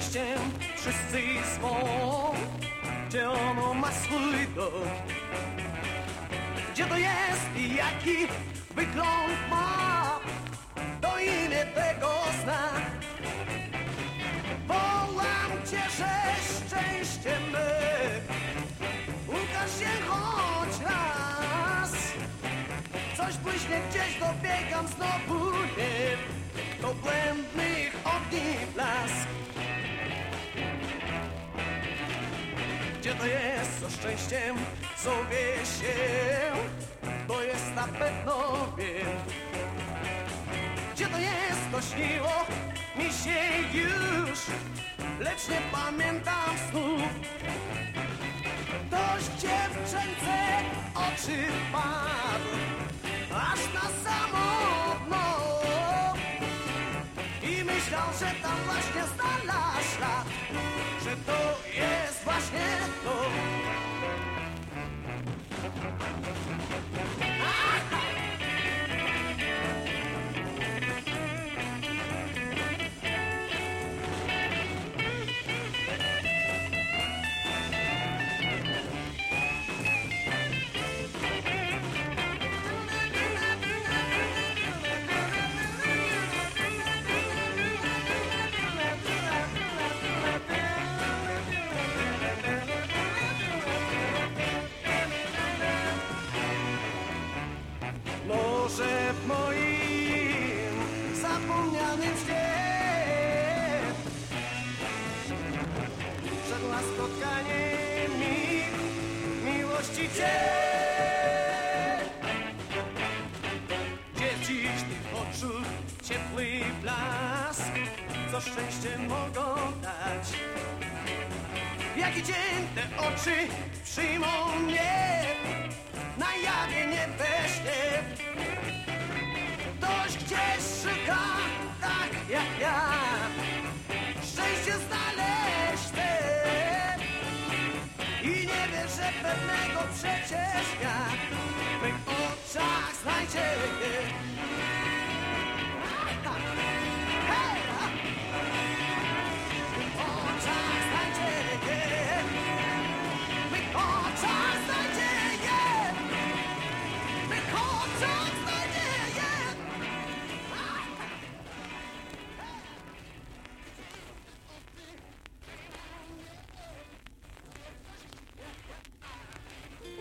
szczęściem wszyscy swą, gdzie ono ma swój dom. Gdzie to jest i jaki wygląd ma, to imię tego zna. Wołam cię, że szczęście my, ukaż się choć raz. Coś błyśnie gdzieś, dobiegam znowu nie, do błędnych ogni blask. Gdzie to jest, co szczęściem zowie się, to jest na pewno wiem. Gdzie to jest, to śniło mi się już, lecz nie pamiętam snów. Dość dziewczęce oczy padł, myślał, że tam właśnie znalazł ślad, że to jest właśnie Może w moim zapomnianym śnie. Wszedł na spotkanie mi miłości Cię. Gdzie dziś tych oczu ciepły blask Co szczęście mogą dać. Jaki dzień te oczy przyjmą